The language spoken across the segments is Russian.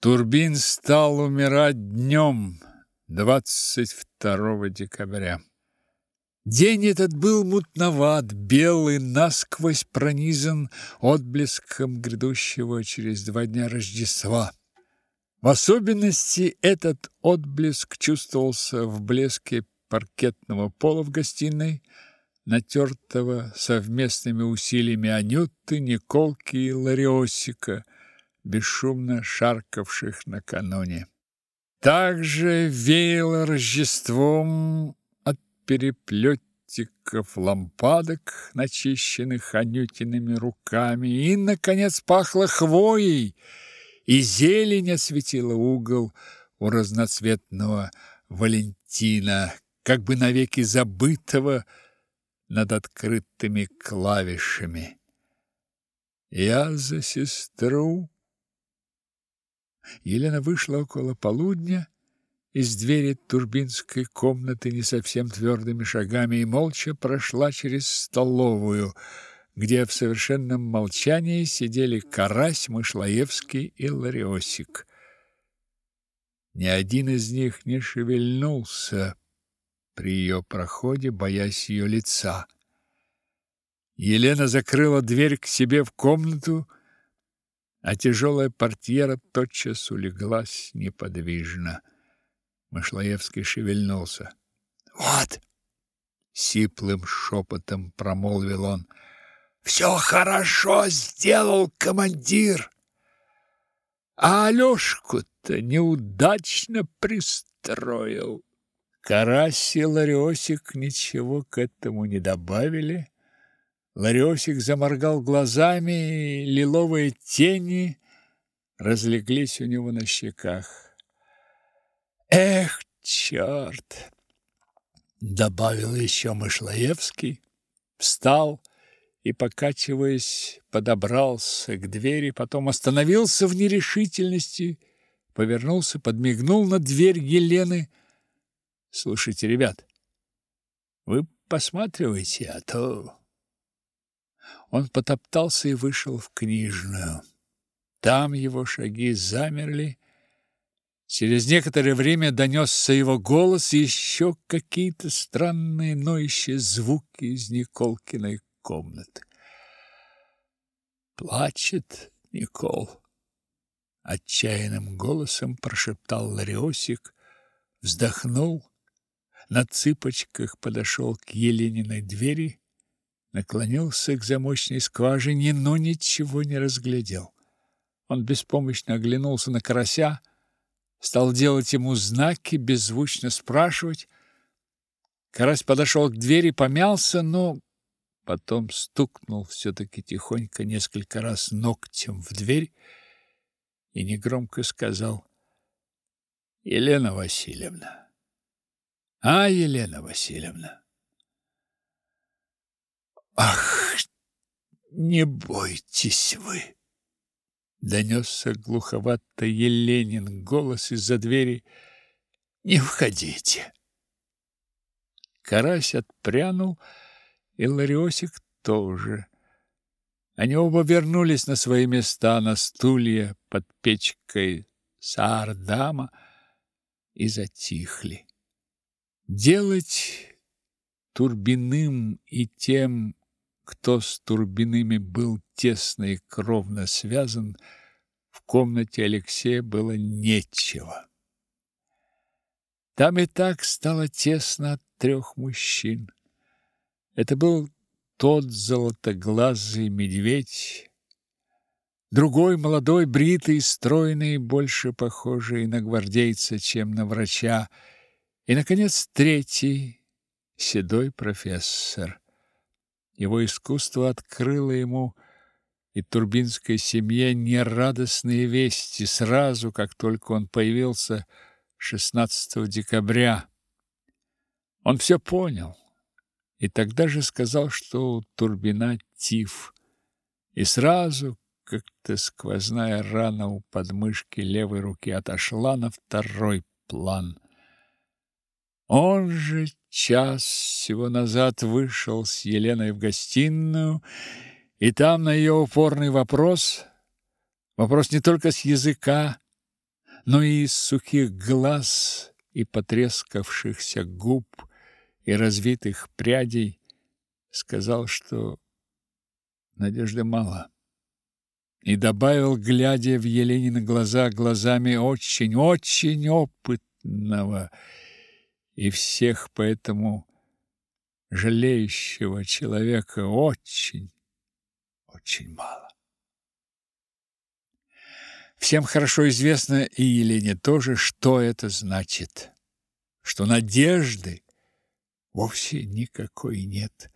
Турбин стал умирать днем 22 декабря. День этот был мутноват, белый, насквозь пронизан отблеском грядущего через два дня Рождества. В особенности этот отблеск чувствовался в блеске паркетного пола в гостиной, натертого совместными усилиями Анюты, Николки и Лариосика – бесшумно шаркавших накануне. Также веяло Рождеством от переплетиков лампадок, начищенных Анютиными руками, и, наконец, пахло хвоей, и зелень осветила угол у разноцветного Валентина, как бы навеки забытого над открытыми клавишами. Я за сестру Елена вышла около полудня из двери турбинской комнаты не совсем твердыми шагами и молча прошла через столовую, где в совершенном молчании сидели Карась, Мышлаевский и Лариосик. Ни один из них не шевельнулся при ее проходе, боясь ее лица. Елена закрыла дверь к себе в комнату а тяжелая портьера тотчас улеглась неподвижно. Мышлоевский шевельнулся. «Вот!» — сиплым шепотом промолвил он. «Все хорошо сделал командир, а Алешку-то неудачно пристроил». Карась и Лариосик ничего к этому не добавили, Ларёсик заморгал глазами, и лиловые тени разлеглись у него на щеках. Эх, черт! добавил еще Мышлаевский, встал и покачиваясь, подобрался к двери, потом остановился в нерешительности, повернулся, подмигнул на дверь Елены. Слушайте, ребят, вы посматривайте, а то он потоптался и вышел в книжную. Там его шаги замерли. Через некоторое время донесся его голос и еще какие-то странные ноющие звуки из Николкиной комнаты. «Плачет Никол!» Отчаянным голосом прошептал Лариосик, вздохнул, на цыпочках подошел к Елениной двери наклонился к замочной скважине, но ничего не разглядел. Он беспомощно оглянулся на карася, стал делать ему знаки, беззвучно спрашивать. Карась подошел к двери, помялся, но потом стукнул все-таки тихонько несколько раз ногтем в дверь и негромко сказал «Елена Васильевна». «А, Елена Васильевна, Ах, не бойтесь вы! Донесся глуховато Еленин голос из-за двери. Не входите. Карась отпрянул, и Лариосик тоже. Они оба вернулись на свои места на стулья под печкой Саардама и затихли. Делать Турбиным и тем кто с Турбиными был тесно и кровно связан, в комнате Алексея было нечего. Там и так стало тесно от трех мужчин. Это был тот золотоглазый медведь, другой молодой, бритый, стройный, больше похожий на гвардейца, чем на врача, и, наконец, третий, седой профессор. Его искусство открыло ему и турбинской семье нерадостные вести сразу, как только он появился 16 декабря. Он все понял и тогда же сказал, что у Турбина тиф. И сразу как-то сквозная рана у подмышки левой руки отошла на второй план. Он же час всего назад вышел с Еленой в гостиную, и там на ее упорный вопрос, вопрос не только с языка, но и из сухих глаз и потрескавшихся губ и развитых прядей сказал, что надежды мало. И добавил, глядя в Еленины глаза глазами очень, очень опытного и всех поэтому жалеющего человека очень, очень мало. Всем хорошо известно, и Елене тоже, что это значит. Что надежды вовсе никакой нет.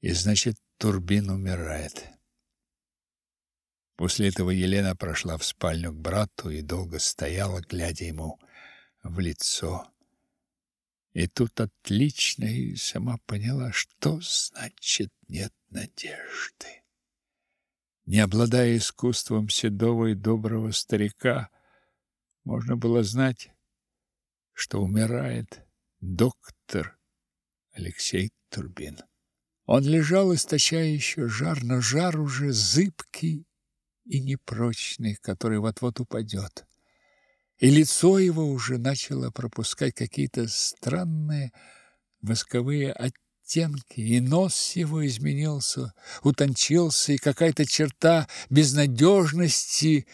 И значит, Турбин умирает. После этого Елена прошла в спальню к брату и долго стояла, глядя ему в лицо. И тут отлично и сама поняла, что значит нет надежды. Не обладая искусством седого и доброго старика, можно было знать, что умирает доктор Алексей Турбин. Он лежал, источая еще жар, но жар уже зыбкий и непрочный, который вот-вот упадет. И лицо его уже начало пропускать какие-то странные восковые оттенки и нос его изменился, утончился, и какая-то черта безнадежности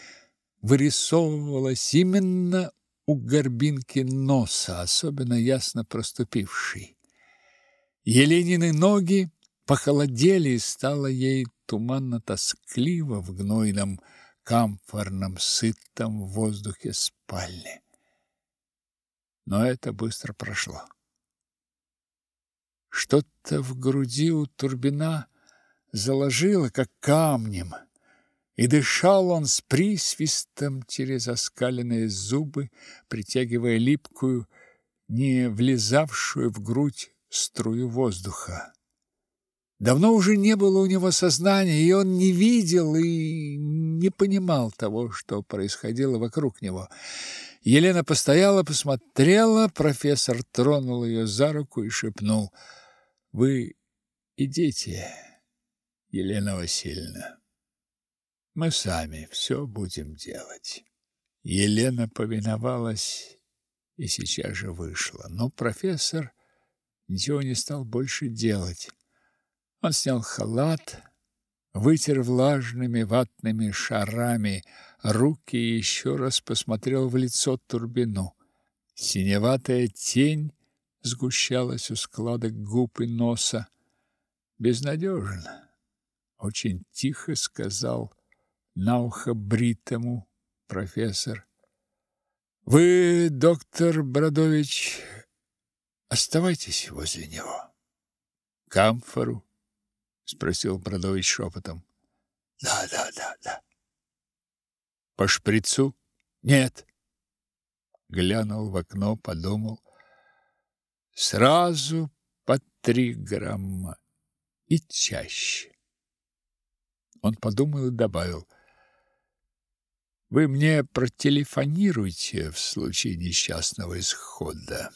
вырисовывалась именно у горбинки носа, особенно ясно проступившей. Еленины ноги похолодели, и стало ей туманно-тоскливо в гнойном, камфорном, сытом воздухе спальни. Но это быстро прошло. Что-то в груди у Турбина заложило, как камнем, и дышал он с присвистом через оскаленные зубы, притягивая липкую, не влезавшую в грудь струю воздуха. Давно уже не было у него сознания, и он не видел и не понимал того, что происходило вокруг него. Елена постояла, посмотрела, профессор тронул ее за руку и шепнул — вы идите, Елена Васильевна. Мы сами все будем делать. Елена повиновалась и сейчас же вышла. Но профессор ничего не стал больше делать. Он снял халат, вытер влажными ватными шарами руки и еще раз посмотрел в лицо Турбину. Синеватая тень сгущалась у складок губ и носа. Безнадежен, очень тихо сказал на ухо бритому профессор. Вы, доктор Бродович, оставайтесь возле него. Камфору? Спросил Бродович шепотом. Да, да, да, да. По шприцу? Нет. Глянул в окно, подумал сразу по три грамма и чаще. Он подумал и добавил: Вы мне протелефонируйте в случае несчастного исхода.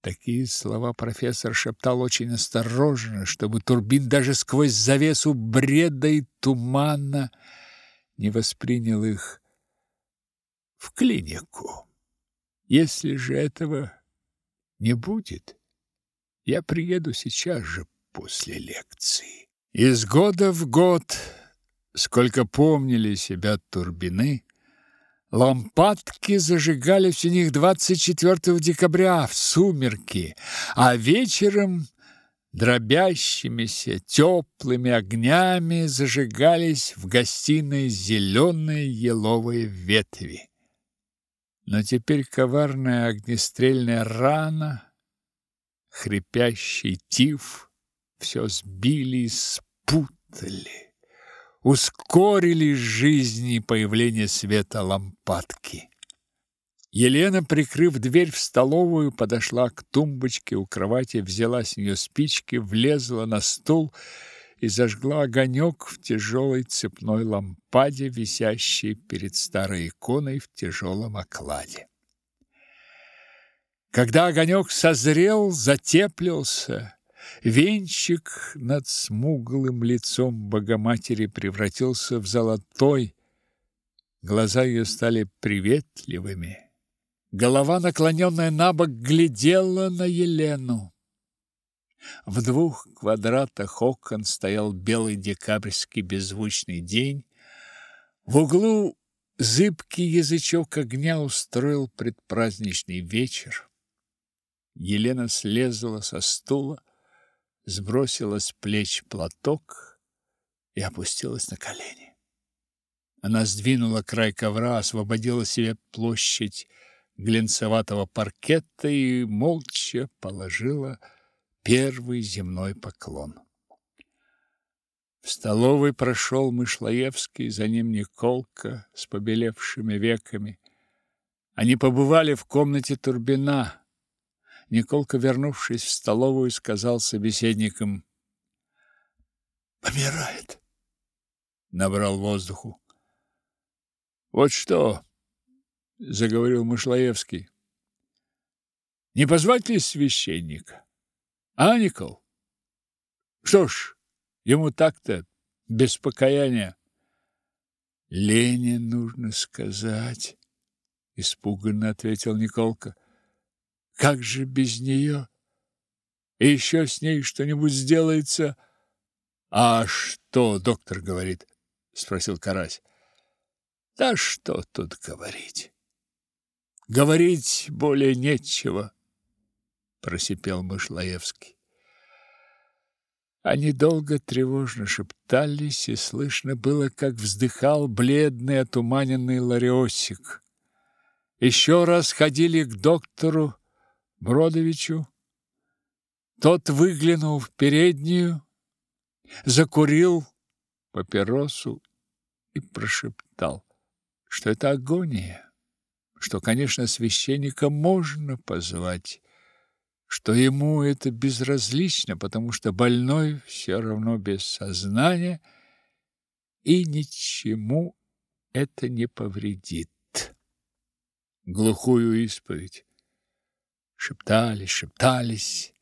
Такие слова профессор шептал очень осторожно, чтобы Турбин даже сквозь завесу бреда и тумана не воспринял их в клинику. Если же этого не будет, я приеду сейчас же после лекции. Из года в год, сколько помнили себя турбины, лампадки зажигались у них 24 декабря в сумерки, а вечером дробящимися теплыми огнями зажигались в гостиной зеленые еловые ветви. Но теперь коварная огнестрельная рана, хрипящий тиф все сбили и спутали, ускорили жизни появление света лампадки. Елена, прикрыв дверь в столовую, подошла к тумбочке у кровати, взяла с нее спички, влезла на стул и зажгла огонек в тяжелой цепной лампаде, висящей перед старой иконой в тяжелом окладе. Когда огонек созрел, затеплился, венчик над смуглым лицом Богоматери превратился в золотой, Глаза ее стали приветливыми. Голова, наклоненная на бок, глядела на Елену. В двух квадратах окон стоял белый декабрьский беззвучный день. В углу зыбкий язычок огня устроил предпраздничный вечер. Елена слезла со стула, сбросила с плеч платок и опустилась на колени. Она сдвинула край ковра, освободила себе площадь глинцеватого паркета и молча положила первый земной поклон. В столовой прошел Мышлоевский, за ним Николка с побелевшими веками. Они побывали в комнате Турбина. Николка, вернувшись в столовую, сказал собеседникам «Помирает». Набрал воздуху. «Вот что», — заговорил Мышлоевский, — «не позвать ли священника?» А, Никол? Что ж, ему так-то без покаяния. Лене нужно сказать, испуганно ответил Николка. Как же без нее? И еще с ней что-нибудь сделается? А что доктор говорит? спросил Карась. Да что тут говорить? Говорить более нечего просипел Мышлаевский. Они долго тревожно шептались, и слышно было, как вздыхал бледный отуманенный Лариосик. Еще раз ходили к доктору Бродовичу. Тот выглянул в переднюю, закурил папиросу и прошептал, что это агония, что, конечно, священника можно позвать, что ему это безразлично, потому что больной все равно без сознания и ничему это не повредит. Глухую исповедь. Шептались, шептались,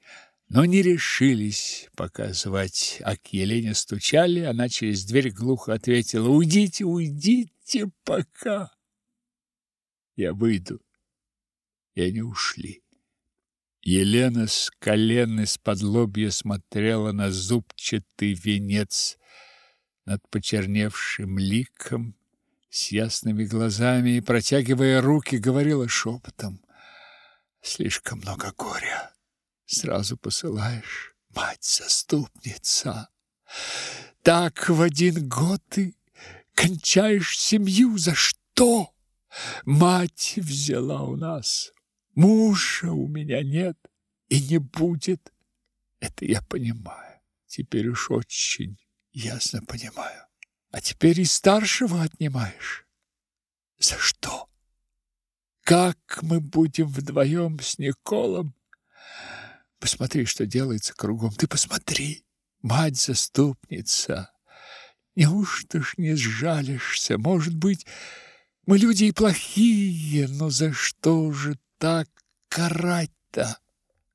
но не решились показывать. А к Елене стучали, она через дверь глухо ответила «Уйдите, уйдите пока!» Я выйду. И они ушли. Елена с колен из-под лобья смотрела на зубчатый венец над почерневшим ликом с ясными глазами и, протягивая руки, говорила шепотом. «Слишком много горя. Сразу посылаешь, мать-заступница. Так в один год ты кончаешь семью. За что? Мать взяла у нас Мужа у меня нет и не будет. Это я понимаю. Теперь уж очень ясно понимаю. А теперь и старшего отнимаешь. За что? Как мы будем вдвоем с Николом? Посмотри, что делается кругом. Ты посмотри, мать-заступница. Неужто ж не сжалишься? Может быть, мы люди и плохие, но за что же так карать-то?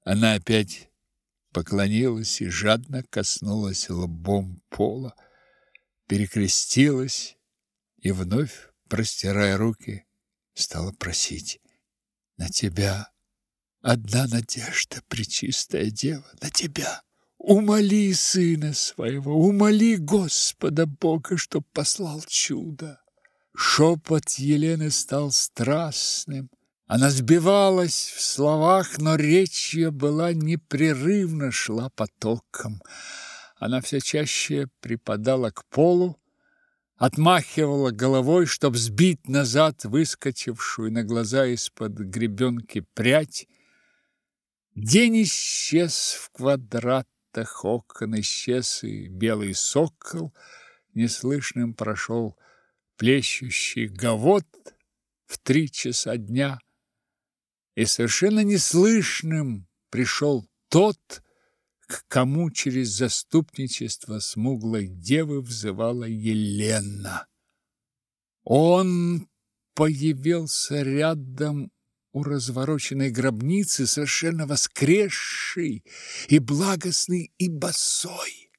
Она опять поклонилась и жадно коснулась лбом пола, перекрестилась и вновь, простирая руки, стала просить: "На тебя одна надежда, пречистая дева, на тебя. Умоли сына своего, умоли Господа Бога, чтоб послал чудо". Шепот Елены стал страстным. Она сбивалась в словах, но речь ее была непрерывно шла потоком. Она все чаще припадала к полу, отмахивала головой, чтобы сбить назад выскочившую на глаза из-под гребенки прядь. День исчез в квадратах окон, исчез и белый сокол, неслышным прошел плещущий гавот в три часа дня — и совершенно неслышным пришел тот, к кому через заступничество смуглой девы взывала Елена. Он появился рядом у развороченной гробницы, совершенно воскресший и благостный и босой.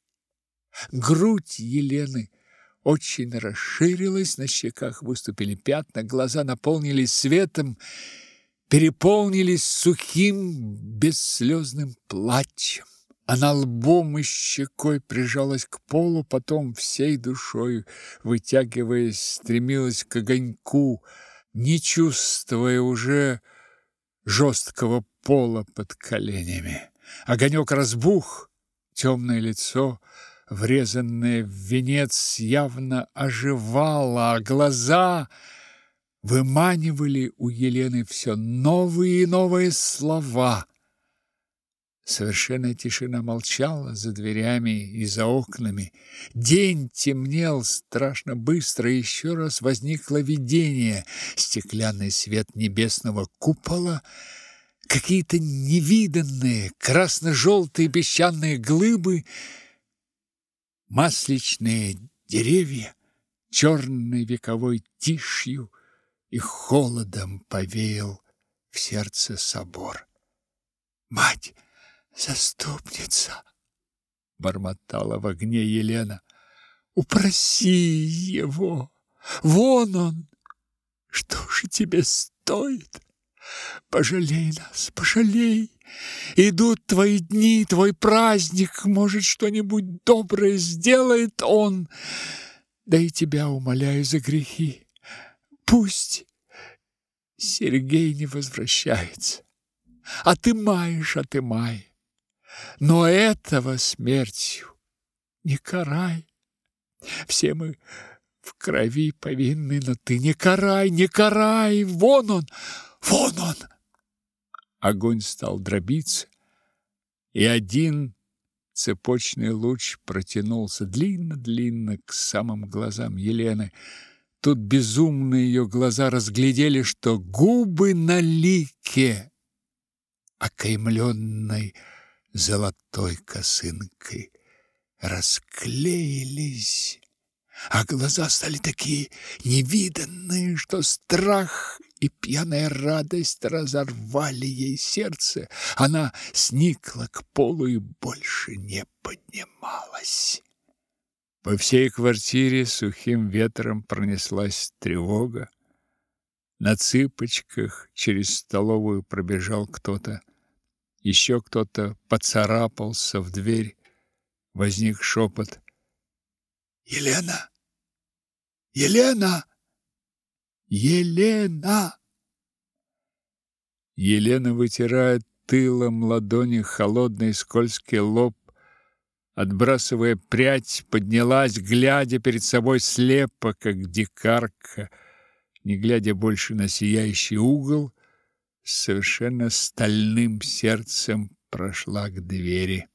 Грудь Елены очень расширилась, на щеках выступили пятна, глаза наполнились светом, переполнились сухим бесслезным плачем. Она лбом и щекой прижалась к полу, потом всей душой, вытягиваясь, стремилась к огоньку, не чувствуя уже жесткого пола под коленями. Огонек разбух, темное лицо, врезанное в венец, явно оживало, а глаза выманивали у Елены все новые и новые слова. Совершенная тишина молчала за дверями и за окнами. День темнел страшно быстро, и еще раз возникло видение. Стеклянный свет небесного купола, какие-то невиданные красно-желтые песчаные глыбы, масличные деревья, черной вековой тишью и холодом повеял в сердце собор. «Мать!» Заступница, бормотала в огне Елена. Упроси его. Вон он. Что же тебе стоит? Пожалей нас, пожалей. Идут твои дни, твой праздник, может, что-нибудь доброе сделает он. Да и тебя умоляю за грехи. Пусть Сергей не возвращается. А ты маешь, а ты май но этого смертью не карай. Все мы в крови повинны, но ты не карай, не карай, вон он, вон он. Огонь стал дробиться, и один цепочный луч протянулся длинно-длинно к самым глазам Елены. Тут безумные ее глаза разглядели, что губы на лике, окаймленной золотой косынкой расклеились, а глаза стали такие невиданные, что страх и пьяная радость разорвали ей сердце. Она сникла к полу и больше не поднималась. По всей квартире сухим ветром пронеслась тревога. На цыпочках через столовую пробежал кто-то. Еще кто-то поцарапался в дверь. Возник шепот. «Елена! Елена! Елена!» Елена вытирает тылом ладони холодный скользкий лоб, отбрасывая прядь, поднялась, глядя перед собой слепо, как дикарка, не глядя больше на сияющий угол, с совершенно стальным сердцем прошла к двери.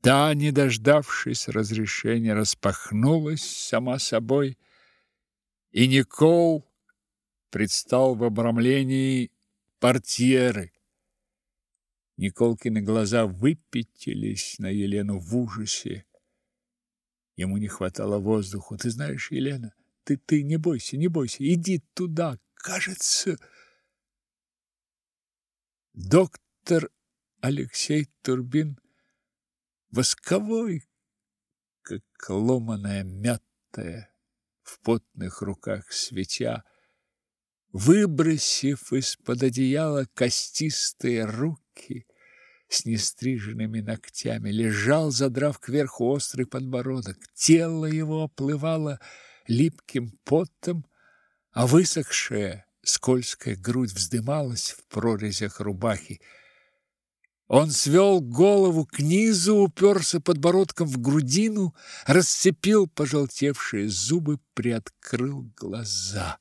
Та, не дождавшись разрешения, распахнулась сама собой, и Никол предстал в обрамлении портьеры. Николкины глаза выпятились на Елену в ужасе. Ему не хватало воздуха. Ты знаешь, Елена, ты ты не бойся, не бойся. Иди туда, кажется, Доктор Алексей Турбин восковой, как ломаная мятая в потных руках свеча, выбросив из-под одеяла костистые руки с нестриженными ногтями, лежал, задрав кверху острый подбородок. Тело его оплывало липким потом, а высохшее скользкая грудь вздымалась в прорезях рубахи. Он свел голову к низу, уперся подбородком в грудину, расцепил пожелтевшие зубы, приоткрыл глаза.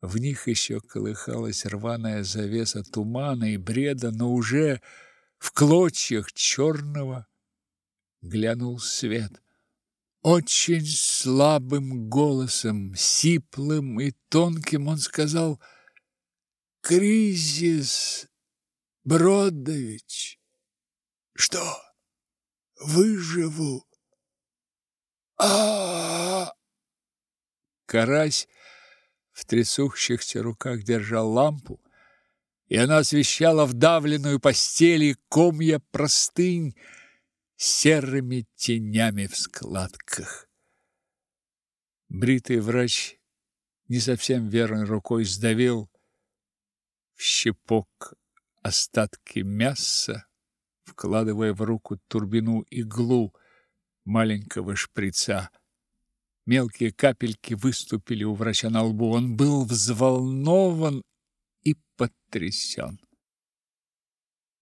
В них еще колыхалась рваная завеса тумана и бреда, но уже в клочьях черного глянул свет. Очень слабым голосом, сиплым и тонким он сказал «Кризис, Бродович». «Что? Выживу?» а, Карась в трясущихся руках держал лампу, и она освещала вдавленную постель и комья простынь, серыми тенями в складках. Бритый врач не совсем верной рукой сдавил в щепок остатки мяса, вкладывая в руку турбину иглу маленького шприца. Мелкие капельки выступили у врача на лбу. Он был взволнован и потрясен.